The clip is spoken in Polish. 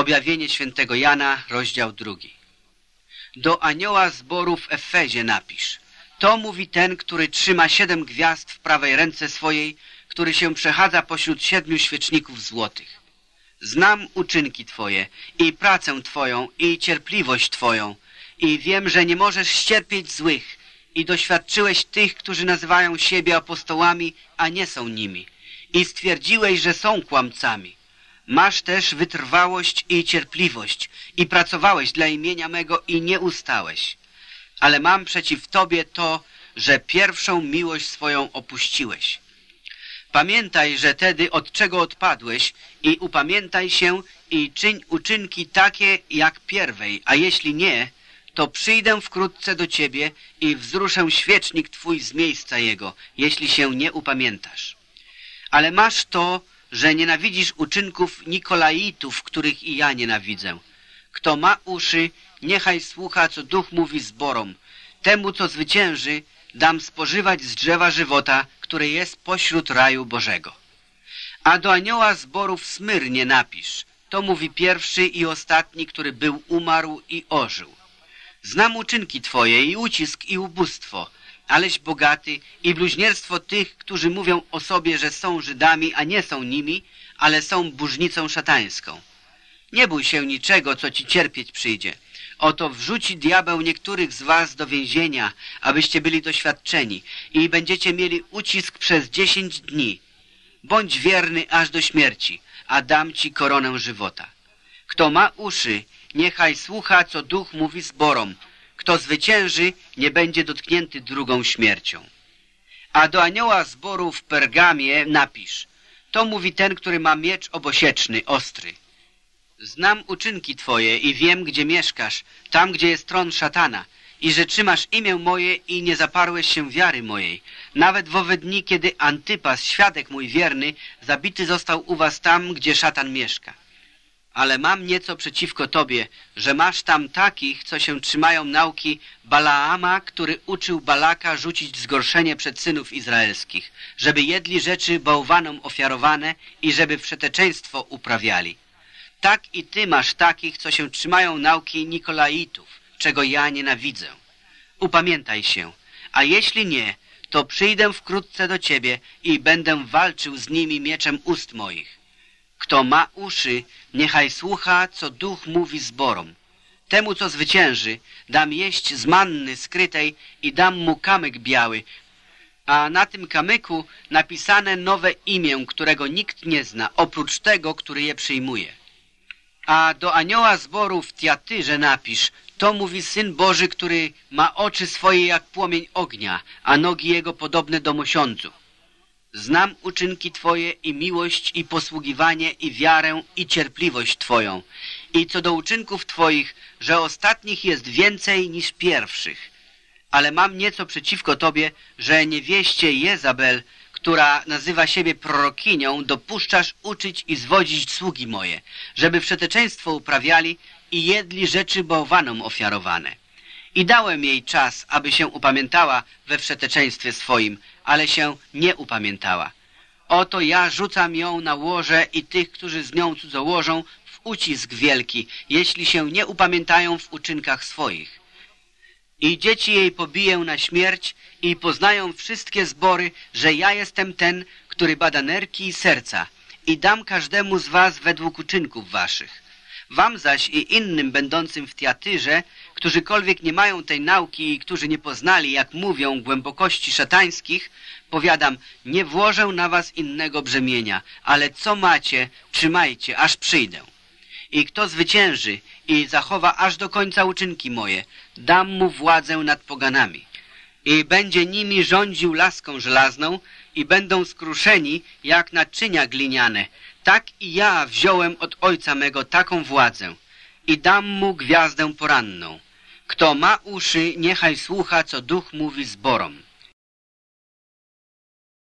Objawienie świętego Jana, rozdział drugi. Do anioła zboru w Efezie napisz. To mówi ten, który trzyma siedem gwiazd w prawej ręce swojej, który się przechadza pośród siedmiu świeczników złotych. Znam uczynki Twoje i pracę Twoją i cierpliwość Twoją i wiem, że nie możesz ścierpieć złych i doświadczyłeś tych, którzy nazywają siebie apostołami, a nie są nimi i stwierdziłeś, że są kłamcami. Masz też wytrwałość i cierpliwość i pracowałeś dla imienia mego i nie ustałeś. Ale mam przeciw Tobie to, że pierwszą miłość swoją opuściłeś. Pamiętaj, że tedy od czego odpadłeś i upamiętaj się i czyń uczynki takie jak pierwej, a jeśli nie, to przyjdę wkrótce do Ciebie i wzruszę świecznik Twój z miejsca jego, jeśli się nie upamiętasz. Ale masz to, że nienawidzisz uczynków Nikolaitów, których i ja nienawidzę. Kto ma uszy, niechaj słucha, co duch mówi zborom. Temu, co zwycięży, dam spożywać z drzewa żywota, które jest pośród raju Bożego. A do anioła zborów Smyrnie napisz. To mówi pierwszy i ostatni, który był umarł i ożył. Znam uczynki Twoje i ucisk i ubóstwo, aleś bogaty i bluźnierstwo tych, którzy mówią o sobie, że są Żydami, a nie są nimi, ale są burznicą szatańską. Nie bój się niczego, co ci cierpieć przyjdzie. Oto wrzuci diabeł niektórych z was do więzienia, abyście byli doświadczeni i będziecie mieli ucisk przez dziesięć dni. Bądź wierny aż do śmierci, a dam ci koronę żywota. Kto ma uszy, niechaj słucha, co duch mówi zborom. Kto zwycięży, nie będzie dotknięty drugą śmiercią. A do anioła zboru w Pergamie napisz. To mówi ten, który ma miecz obosieczny, ostry. Znam uczynki Twoje i wiem, gdzie mieszkasz, tam, gdzie jest tron szatana, i że trzymasz imię moje i nie zaparłeś się wiary mojej. Nawet w owe dni, kiedy Antypas, świadek mój wierny, zabity został u was tam, gdzie szatan mieszka. Ale mam nieco przeciwko Tobie, że masz tam takich, co się trzymają nauki Balaama, który uczył Balaka rzucić zgorszenie przed synów izraelskich, żeby jedli rzeczy bałwanom ofiarowane i żeby wszeteczeństwo uprawiali. Tak i Ty masz takich, co się trzymają nauki Nikolaitów, czego ja nienawidzę. Upamiętaj się, a jeśli nie, to przyjdę wkrótce do Ciebie i będę walczył z nimi mieczem ust moich. Kto ma uszy, niechaj słucha, co duch mówi zborom. Temu, co zwycięży, dam jeść z manny skrytej i dam mu kamyk biały, a na tym kamyku napisane nowe imię, którego nikt nie zna, oprócz tego, który je przyjmuje. A do anioła zboru w Tiatyrze napisz, to mówi Syn Boży, który ma oczy swoje jak płomień ognia, a nogi jego podobne do mosiądzu. Znam uczynki Twoje i miłość i posługiwanie i wiarę i cierpliwość Twoją. I co do uczynków Twoich, że ostatnich jest więcej niż pierwszych. Ale mam nieco przeciwko Tobie, że niewieście Jezabel, która nazywa siebie prorokinią, dopuszczasz uczyć i zwodzić sługi moje, żeby wszeteczeństwo uprawiali i jedli rzeczy bałwanom ofiarowane. I dałem jej czas, aby się upamiętała we wszeteczeństwie swoim, ale się nie upamiętała. Oto ja rzucam ją na łoże i tych, którzy z nią cudzołożą, w ucisk wielki, jeśli się nie upamiętają w uczynkach swoich. I dzieci jej pobiję na śmierć i poznają wszystkie zbory, że ja jestem ten, który bada nerki i serca i dam każdemu z was według uczynków waszych. Wam zaś i innym będącym w teatyrze, którzykolwiek nie mają tej nauki i którzy nie poznali, jak mówią, głębokości szatańskich, powiadam, nie włożę na was innego brzemienia, ale co macie, trzymajcie, aż przyjdę. I kto zwycięży i zachowa aż do końca uczynki moje, dam mu władzę nad poganami. I będzie nimi rządził laską żelazną i będą skruszeni jak naczynia gliniane, tak i ja wziąłem od ojca mego taką władzę i dam mu gwiazdę poranną. Kto ma uszy, niechaj słucha, co duch mówi zborom.